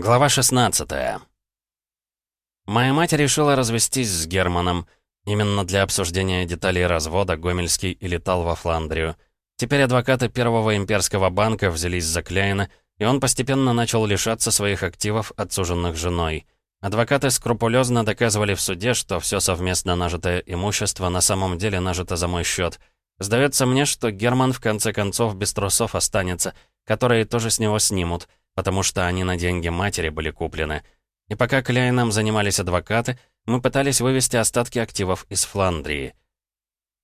Глава 16 Моя мать решила развестись с Германом. Именно для обсуждения деталей развода Гомельский и летал во Фландрию. Теперь адвокаты Первого имперского банка взялись за Кляйна, и он постепенно начал лишаться своих активов, отсуженных женой. Адвокаты скрупулезно доказывали в суде, что все совместно нажитое имущество на самом деле нажито за мой счет. Сдается мне, что Герман в конце концов без трусов останется, которые тоже с него снимут — потому что они на деньги матери были куплены. И пока Кляйном занимались адвокаты, мы пытались вывести остатки активов из Фландрии.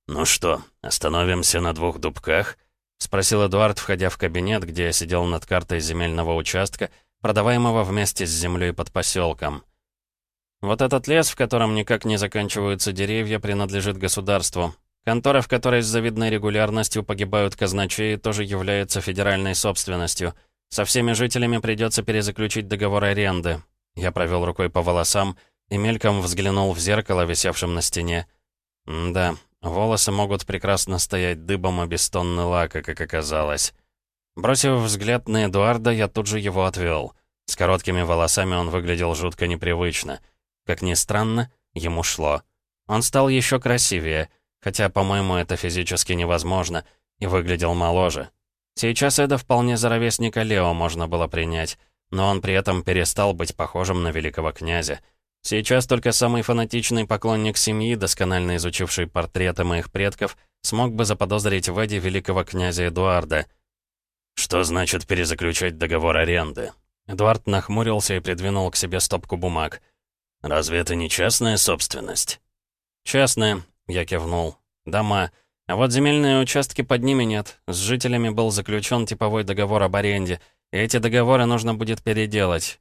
«Ну что, остановимся на двух дубках?» — спросил Эдуард, входя в кабинет, где я сидел над картой земельного участка, продаваемого вместе с землей под поселком. «Вот этот лес, в котором никак не заканчиваются деревья, принадлежит государству. Контора, в которой с завидной регулярностью погибают казначеи, тоже является федеральной собственностью — со всеми жителями придется перезаключить договор аренды. Я провел рукой по волосам и мельком взглянул в зеркало, висевшем на стене. М да, волосы могут прекрасно стоять дыбом и без тонны лака, как оказалось. Бросив взгляд на Эдуарда, я тут же его отвел. С короткими волосами он выглядел жутко непривычно. Как ни странно, ему шло. Он стал еще красивее, хотя, по-моему, это физически невозможно, и выглядел моложе. Сейчас это вполне за ровесника Лео можно было принять, но он при этом перестал быть похожим на великого князя. Сейчас только самый фанатичный поклонник семьи, досконально изучивший портреты моих предков, смог бы заподозрить в Эдди великого князя Эдуарда. «Что значит перезаключать договор аренды?» Эдуард нахмурился и придвинул к себе стопку бумаг. «Разве это не частная собственность?» «Частная», — я кивнул. «Дома». А вот земельные участки под ними нет. С жителями был заключен типовой договор об аренде, и эти договоры нужно будет переделать.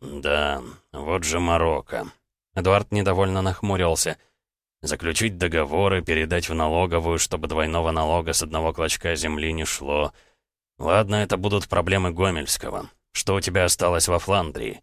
«Да, вот же Марокко». Эдуард недовольно нахмурился. «Заключить договоры, передать в налоговую, чтобы двойного налога с одного клочка земли не шло. Ладно, это будут проблемы Гомельского. Что у тебя осталось во Фландрии?»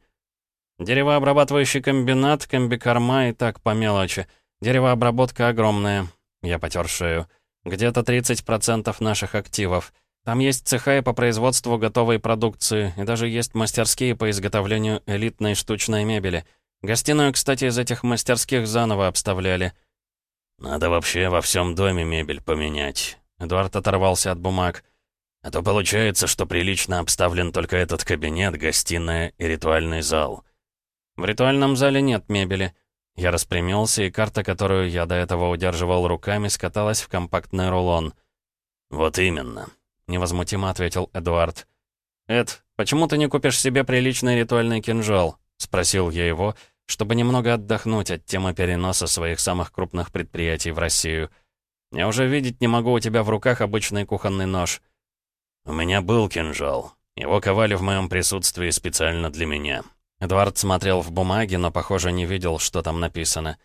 «Деревообрабатывающий комбинат, комбикорма и так по мелочи. Деревообработка огромная. Я потер шею. «Где-то 30% наших активов. Там есть цеха и по производству готовой продукции, и даже есть мастерские по изготовлению элитной штучной мебели. Гостиную, кстати, из этих мастерских заново обставляли». «Надо вообще во всем доме мебель поменять». Эдуард оторвался от бумаг. «А то получается, что прилично обставлен только этот кабинет, гостиная и ритуальный зал». «В ритуальном зале нет мебели». Я распрямился, и карта, которую я до этого удерживал руками, скаталась в компактный рулон. «Вот именно», — невозмутимо ответил Эдуард. «Эд, почему ты не купишь себе приличный ритуальный кинжал?» — спросил я его, чтобы немного отдохнуть от темы переноса своих самых крупных предприятий в Россию. «Я уже видеть не могу у тебя в руках обычный кухонный нож». «У меня был кинжал. Его ковали в моем присутствии специально для меня. Эдвард смотрел в бумаги, но, похоже, не видел, что там написано.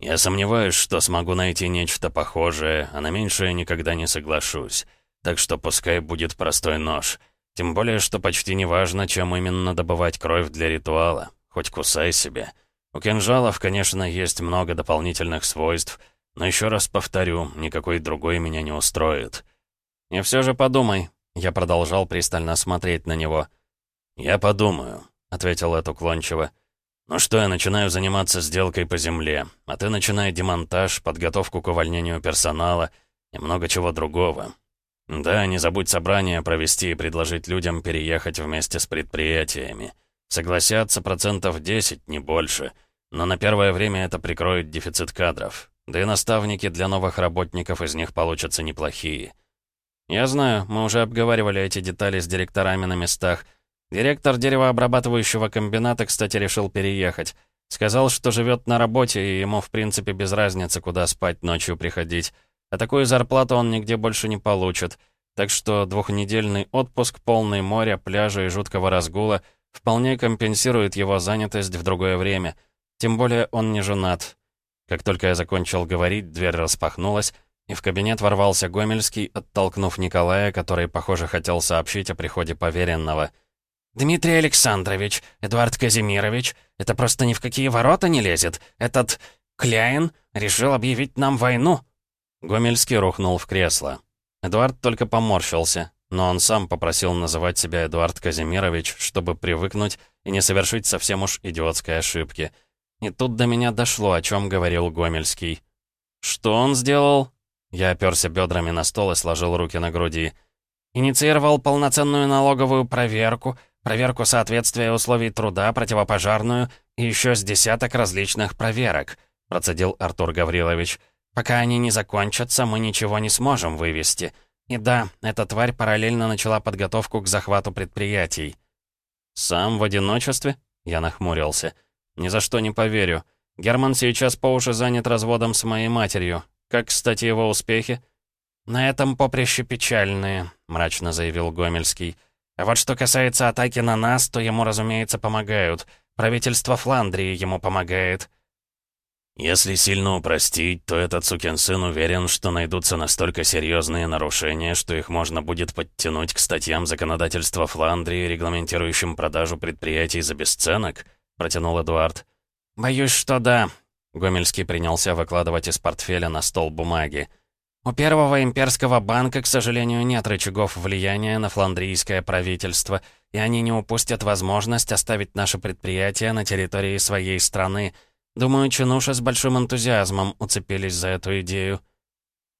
«Я сомневаюсь, что смогу найти нечто похожее, а на меньшее никогда не соглашусь. Так что пускай будет простой нож. Тем более, что почти неважно, чем именно добывать кровь для ритуала. Хоть кусай себе. У кинжалов, конечно, есть много дополнительных свойств, но еще раз повторю, никакой другой меня не устроит». «И все же подумай», — я продолжал пристально смотреть на него. «Я подумаю», — ответил Эд уклончиво. «Ну что, я начинаю заниматься сделкой по земле, а ты начинай демонтаж, подготовку к увольнению персонала и много чего другого. Да, не забудь собрание провести и предложить людям переехать вместе с предприятиями. Согласятся процентов 10, не больше, но на первое время это прикроет дефицит кадров. Да и наставники для новых работников из них получатся неплохие». «Я знаю, мы уже обговаривали эти детали с директорами на местах», Директор деревообрабатывающего комбината, кстати, решил переехать. Сказал, что живет на работе, и ему, в принципе, без разницы, куда спать ночью приходить. А такую зарплату он нигде больше не получит. Так что двухнедельный отпуск, полный моря, пляжа и жуткого разгула вполне компенсирует его занятость в другое время. Тем более он не женат. Как только я закончил говорить, дверь распахнулась, и в кабинет ворвался Гомельский, оттолкнув Николая, который, похоже, хотел сообщить о приходе поверенного — «Дмитрий Александрович, Эдуард Казимирович, это просто ни в какие ворота не лезет. Этот Кляйн решил объявить нам войну». Гомельский рухнул в кресло. Эдуард только поморщился. но он сам попросил называть себя Эдуард Казимирович, чтобы привыкнуть и не совершить совсем уж идиотской ошибки. И тут до меня дошло, о чем говорил Гомельский. «Что он сделал?» Я оперся бедрами на стол и сложил руки на груди. «Инициировал полноценную налоговую проверку, проверку соответствия условий труда, противопожарную и еще с десяток различных проверок», процедил Артур Гаврилович. «Пока они не закончатся, мы ничего не сможем вывести. И да, эта тварь параллельно начала подготовку к захвату предприятий». «Сам в одиночестве?» Я нахмурился. «Ни за что не поверю. Герман сейчас по уши занят разводом с моей матерью. Как, кстати, его успехи?» «На этом поприще печальные», — мрачно заявил Гомельский. «А вот что касается атаки на нас, то ему, разумеется, помогают. Правительство Фландрии ему помогает». Если сильно упростить, то этот сукин сын уверен, что найдутся настолько серьезные нарушения, что их можно будет подтянуть к статьям законодательства Фландрии, регламентирующим продажу предприятий за бесценок, протянул Эдуард. «Боюсь, что да». Гомельский принялся выкладывать из портфеля на стол бумаги. «У первого имперского банка, к сожалению, нет рычагов влияния на фландрийское правительство, и они не упустят возможность оставить наше предприятие на территории своей страны, Думаю, чинуши с большим энтузиазмом уцепились за эту идею.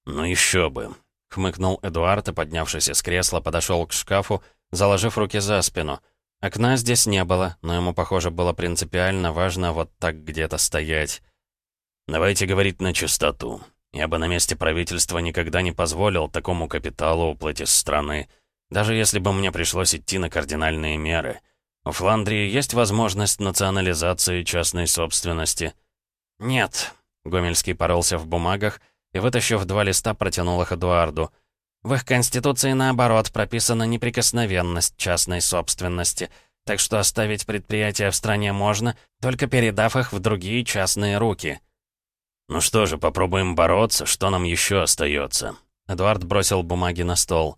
«Ну еще бы», — хмыкнул Эдуард и, поднявшись из кресла, подошел к шкафу, заложив руки за спину. Окна здесь не было, но ему, похоже, было принципиально важно вот так где-то стоять. «Давайте говорить на чистоту. Я бы на месте правительства никогда не позволил такому капиталу уплыть из страны, даже если бы мне пришлось идти на кардинальные меры. У Фландрии есть возможность национализации частной собственности? Нет. Гомельский поролся в бумагах и, вытащив два листа, протянул их Эдуарду. В их конституции, наоборот, прописана неприкосновенность частной собственности, так что оставить предприятия в стране можно, только передав их в другие частные руки. «Ну что же, попробуем бороться, что нам еще остается?» Эдуард бросил бумаги на стол.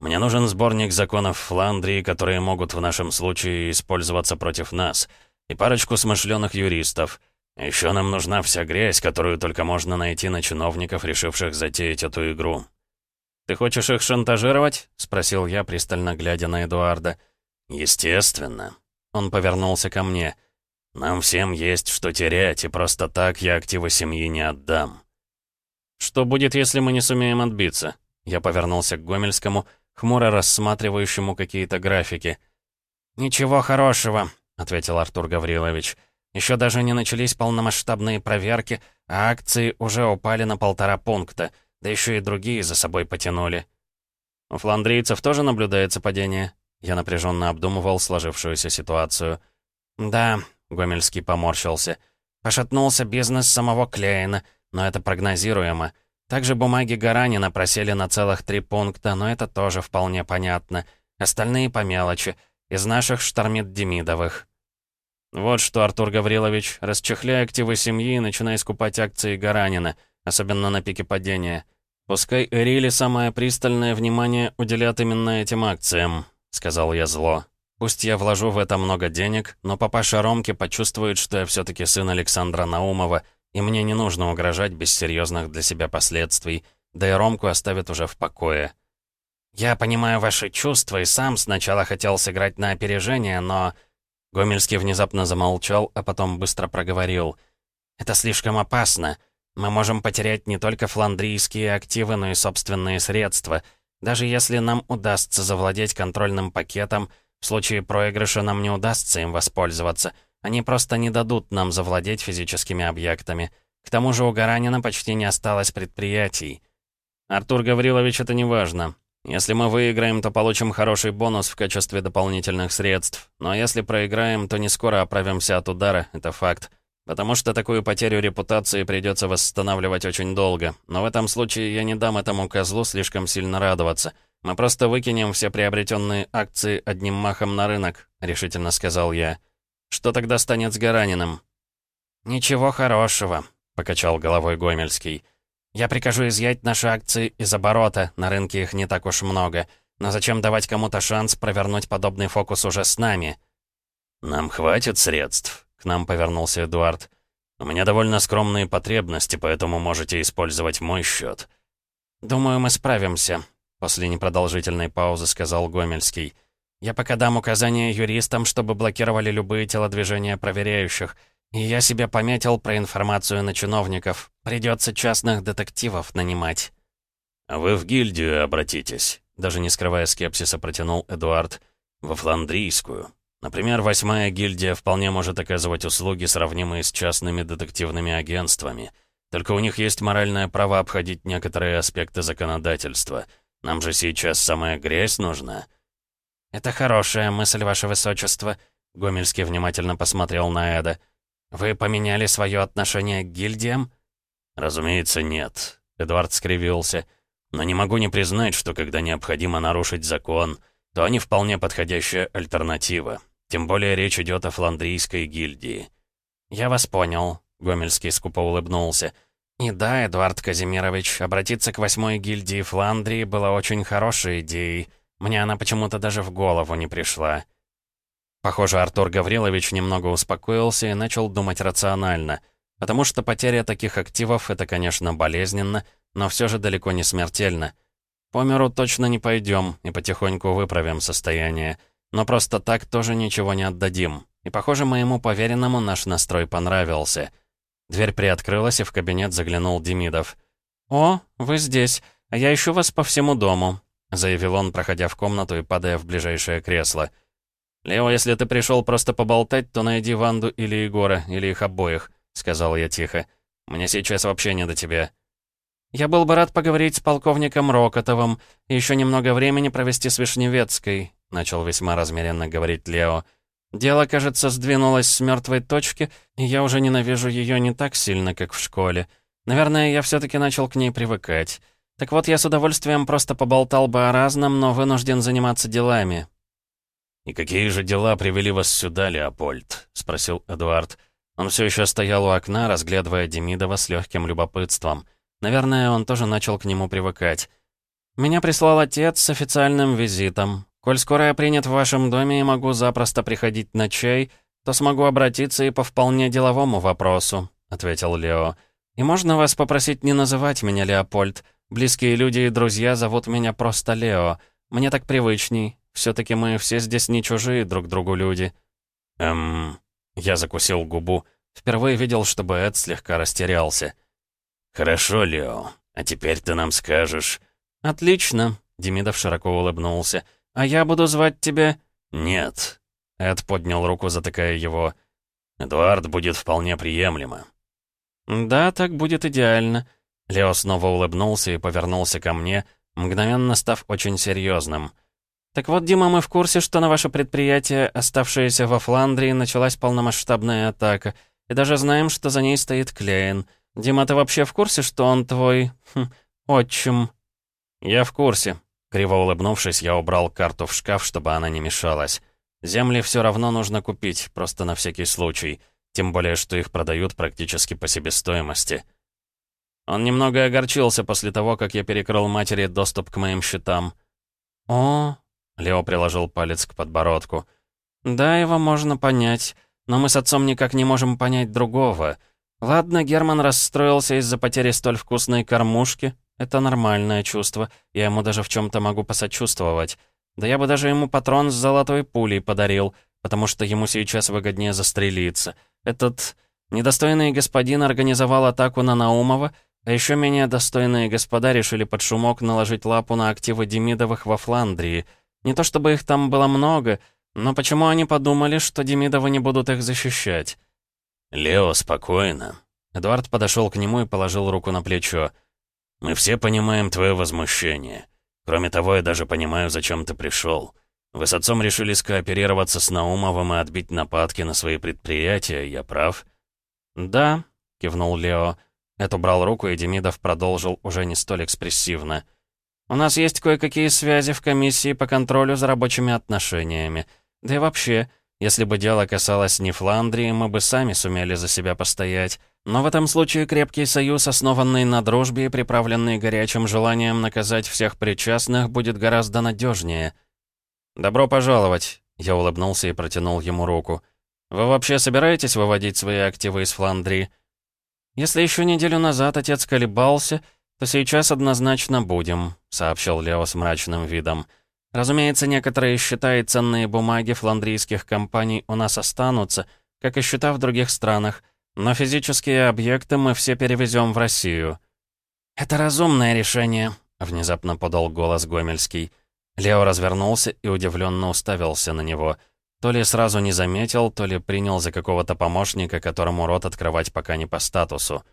Мне нужен сборник законов Фландрии, которые могут в нашем случае использоваться против нас, и парочку смышленых юристов. Еще нам нужна вся грязь, которую только можно найти на чиновников, решивших затеять эту игру. «Ты хочешь их шантажировать?» — спросил я, пристально глядя на Эдуарда. «Естественно». Он повернулся ко мне. «Нам всем есть что терять, и просто так я активы семьи не отдам». «Что будет, если мы не сумеем отбиться?» Я повернулся к Гомельскому — хмуро рассматривающему какие-то графики. «Ничего хорошего», — ответил Артур Гаврилович. «Еще даже не начались полномасштабные проверки, а акции уже упали на полтора пункта, да еще и другие за собой потянули». «У фландрийцев тоже наблюдается падение?» Я напряженно обдумывал сложившуюся ситуацию. «Да», — Гомельский поморщился, — «пошатнулся бизнес самого Клейна, но это прогнозируемо. Также бумаги Гаранина просели на целых три пункта, но это тоже вполне понятно. Остальные по мелочи. Из наших штормит Демидовых. Вот что, Артур Гаврилович, расчехляй активы семьи и начинай скупать акции Гаранина, особенно на пике падения. Пускай Эрили самое пристальное внимание уделят именно этим акциям, сказал я зло. Пусть я вложу в это много денег, но папаша Ромки почувствует, что я все-таки сын Александра Наумова — и мне не нужно угрожать без серьезных для себя последствий, да и Ромку оставят уже в покое. «Я понимаю ваши чувства и сам сначала хотел сыграть на опережение, но...» Гомельский внезапно замолчал, а потом быстро проговорил. «Это слишком опасно. Мы можем потерять не только фландрийские активы, но и собственные средства. Даже если нам удастся завладеть контрольным пакетом, в случае проигрыша нам не удастся им воспользоваться». Они просто не дадут нам завладеть физическими объектами. К тому же у Гаранина почти не осталось предприятий. Артур Гаврилович, это не важно. Если мы выиграем, то получим хороший бонус в качестве дополнительных средств. Но если проиграем, то не скоро оправимся от удара, это факт. Потому что такую потерю репутации придется восстанавливать очень долго. Но в этом случае я не дам этому козлу слишком сильно радоваться. Мы просто выкинем все приобретенные акции одним махом на рынок, решительно сказал я. Что тогда станет с Гараниным?» «Ничего хорошего», — покачал головой Гомельский. «Я прикажу изъять наши акции из оборота, на рынке их не так уж много. Но зачем давать кому-то шанс провернуть подобный фокус уже с нами?» «Нам хватит средств», — к нам повернулся Эдуард. «У меня довольно скромные потребности, поэтому можете использовать мой счет». «Думаю, мы справимся». После непродолжительной паузы сказал Гомельский. «Я пока дам указания юристам, чтобы блокировали любые телодвижения проверяющих. И я себе пометил про информацию на чиновников. Придется частных детективов нанимать». «А вы в гильдию обратитесь», — даже не скрывая скепсиса протянул Эдуард. «Во Фландрийскую. Например, восьмая гильдия вполне может оказывать услуги, сравнимые с частными детективными агентствами. Только у них есть моральное право обходить некоторые аспекты законодательства. Нам же сейчас самая грязь нужна». «Это хорошая мысль, ваше высочество», — Гомельский внимательно посмотрел на Эда. «Вы поменяли свое отношение к гильдиям?» «Разумеется, нет», — Эдвард скривился. Но не могу не признать, что когда необходимо нарушить закон, то они вполне подходящая альтернатива. Тем более речь идет о фландрийской гильдии. «Я вас понял», — Гомельский скупо улыбнулся. «И да, Эдуард Казимирович, обратиться к восьмой гильдии Фландрии было очень хорошей идеей. Мне она почему-то даже в голову не пришла». Похоже, Артур Гаврилович немного успокоился и начал думать рационально, потому что потеря таких активов — это, конечно, болезненно — но все же далеко не смертельно. По миру точно не пойдем и потихоньку выправим состояние. Но просто так тоже ничего не отдадим. И, похоже, моему поверенному наш настрой понравился. Дверь приоткрылась, и в кабинет заглянул Демидов. «О, вы здесь, а я ищу вас по всему дому», — заявил он, проходя в комнату и падая в ближайшее кресло. «Лео, если ты пришел просто поболтать, то найди Ванду или Егора, или их обоих», — сказал я тихо. «Мне сейчас вообще не до тебя». «Я был бы рад поговорить с полковником Рокотовым и еще немного времени провести с Вишневецкой», — начал весьма размеренно говорить Лео. «Дело, кажется, сдвинулось с мертвой точки, и я уже ненавижу ее не так сильно, как в школе. Наверное, я все-таки начал к ней привыкать. Так вот, я с удовольствием просто поболтал бы о разном, но вынужден заниматься делами». «И какие же дела привели вас сюда, Леопольд?» — спросил Эдуард. Он все еще стоял у окна, разглядывая Демидова с легким любопытством — Наверное, он тоже начал к нему привыкать. «Меня прислал отец с официальным визитом. Коль скоро я принят в вашем доме и могу запросто приходить на чай, то смогу обратиться и по вполне деловому вопросу», — ответил Лео. «И можно вас попросить не называть меня Леопольд? Близкие люди и друзья зовут меня просто Лео. Мне так привычней. Все-таки мы все здесь не чужие друг другу люди». «Эм...» Я закусил губу. Впервые видел, чтобы Эд слегка растерялся. «Хорошо, Лео. А теперь ты нам скажешь...» «Отлично», — Демидов широко улыбнулся. «А я буду звать тебя...» «Нет». Эд поднял руку, затыкая его. «Эдуард будет вполне приемлемо». «Да, так будет идеально». Лео снова улыбнулся и повернулся ко мне, мгновенно став очень серьезным. «Так вот, Дима, мы в курсе, что на ваше предприятие, оставшееся во Фландрии, началась полномасштабная атака, и даже знаем, что за ней стоит Клейн». «Дима, ты вообще в курсе, что он твой... Хм, отчим?» «Я в курсе». Криво улыбнувшись, я убрал карту в шкаф, чтобы она не мешалась. Земли все равно нужно купить, просто на всякий случай. Тем более, что их продают практически по себестоимости. Он немного огорчился после того, как я перекрыл матери доступ к моим счетам. «О...» — Лео приложил палец к подбородку. «Да, его можно понять, но мы с отцом никак не можем понять другого». Ладно, Герман расстроился из-за потери столь вкусной кормушки. Это нормальное чувство. Я ему даже в чем-то могу посочувствовать. Да я бы даже ему патрон с золотой пулей подарил, потому что ему сейчас выгоднее застрелиться. Этот недостойный господин организовал атаку на Наумова, а еще менее достойные господа решили под шумок наложить лапу на активы Демидовых во Фландрии. Не то чтобы их там было много, но почему они подумали, что Демидовы не будут их защищать? «Лео, спокойно». Эдуард подошел к нему и положил руку на плечо. «Мы все понимаем твое возмущение. Кроме того, я даже понимаю, зачем ты пришел. Вы с отцом решили скооперироваться с Наумовым и отбить нападки на свои предприятия, я прав?» «Да», — кивнул Лео. Эд убрал руку, и Демидов продолжил уже не столь экспрессивно. «У нас есть кое-какие связи в комиссии по контролю за рабочими отношениями. Да и вообще, если бы дело касалось не Фландрии, мы бы сами сумели за себя постоять. Но в этом случае крепкий союз, основанный на дружбе и приправленный горячим желанием наказать всех причастных, будет гораздо надежнее. «Добро пожаловать», — я улыбнулся и протянул ему руку. «Вы вообще собираетесь выводить свои активы из Фландрии?» Если еще неделю назад отец колебался, то сейчас однозначно будем», — сообщил Лео с мрачным видом. «Разумеется, некоторые счета и ценные бумаги фландрийских компаний у нас останутся, как и счета в других странах, но физические объекты мы все перевезем в Россию». «Это разумное решение», — внезапно подал голос Гомельский. Лео развернулся и удивленно уставился на него. То ли сразу не заметил, то ли принял за какого-то помощника, которому рот открывать пока не по статусу.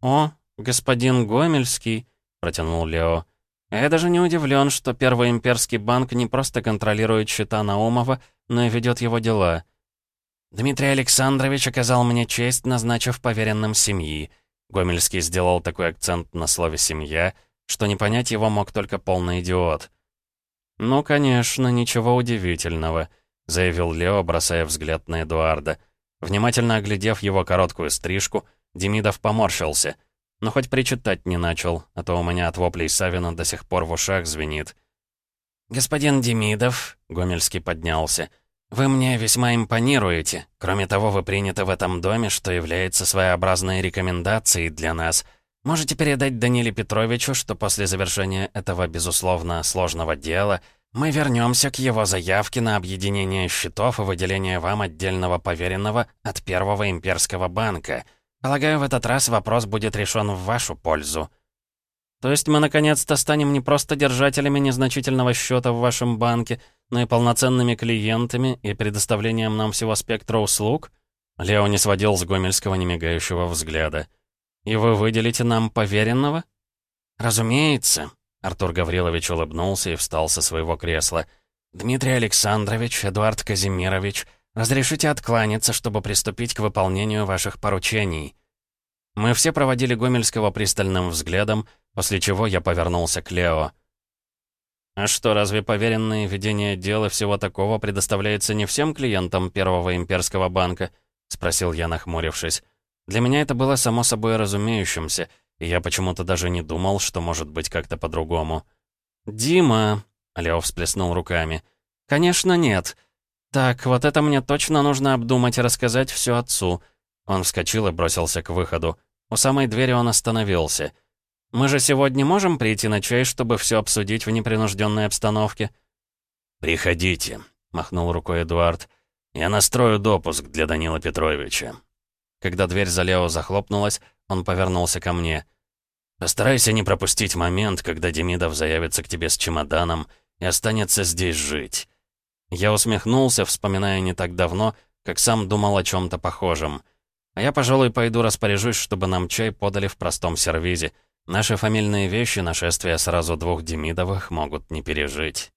«О, господин Гомельский», — протянул Лео. «Я даже не удивлен, что Первый имперский банк не просто контролирует счета Наумова, но и ведет его дела». «Дмитрий Александрович оказал мне честь, назначив поверенным семьи». Гомельский сделал такой акцент на слове «семья», что не понять его мог только полный идиот. «Ну, конечно, ничего удивительного», — заявил Лео, бросая взгляд на Эдуарда. Внимательно оглядев его короткую стрижку, Демидов поморщился. Но хоть причитать не начал, а то у меня от воплей Савина до сих пор в ушах звенит. «Господин Демидов», — Гомельский поднялся, — «вы мне весьма импонируете. Кроме того, вы приняты в этом доме, что является своеобразной рекомендацией для нас. Можете передать Даниле Петровичу, что после завершения этого, безусловно, сложного дела мы вернемся к его заявке на объединение счетов и выделение вам отдельного поверенного от Первого имперского банка. Полагаю, в этот раз вопрос будет решен в вашу пользу. То есть мы наконец-то станем не просто держателями незначительного счета в вашем банке, но и полноценными клиентами и предоставлением нам всего спектра услуг? Лео не сводил с Гомельского немигающего взгляда. «И вы выделите нам поверенного?» «Разумеется», — Артур Гаврилович улыбнулся и встал со своего кресла. «Дмитрий Александрович, Эдуард Казимирович, разрешите откланяться, чтобы приступить к выполнению ваших поручений». Мы все проводили Гомельского пристальным взглядом, после чего я повернулся к Лео. «А что, разве поверенное ведение дела всего такого предоставляется не всем клиентам Первого имперского банка?» — спросил я, нахмурившись. Для меня это было само собой разумеющимся, и я почему-то даже не думал, что может быть как-то по-другому. «Дима!» — Лео всплеснул руками. «Конечно нет. Так, вот это мне точно нужно обдумать и рассказать все отцу». Он вскочил и бросился к выходу. У самой двери он остановился. «Мы же сегодня можем прийти на чай, чтобы все обсудить в непринужденной обстановке?» «Приходите», — махнул рукой Эдуард. «Я настрою допуск для Данила Петровича. Когда дверь за Лео захлопнулась, он повернулся ко мне. «Постарайся не пропустить момент, когда Демидов заявится к тебе с чемоданом и останется здесь жить». Я усмехнулся, вспоминая не так давно, как сам думал о чем то похожем. А я, пожалуй, пойду распоряжусь, чтобы нам чай подали в простом сервизе. Наши фамильные вещи нашествия сразу двух Демидовых могут не пережить.